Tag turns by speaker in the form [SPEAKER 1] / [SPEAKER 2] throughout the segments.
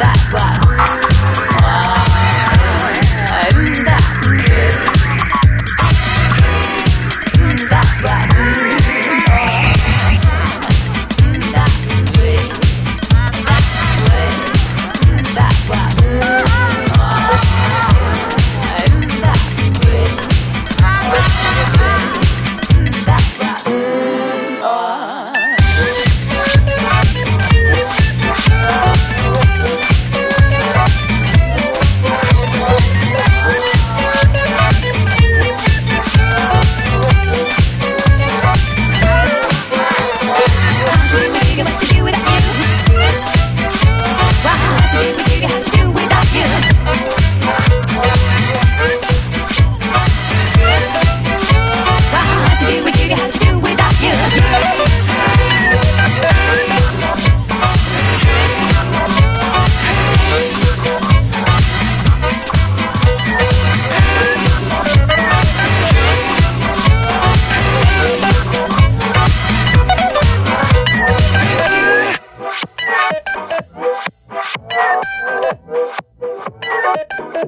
[SPEAKER 1] back, back.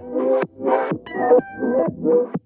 [SPEAKER 1] Thank you.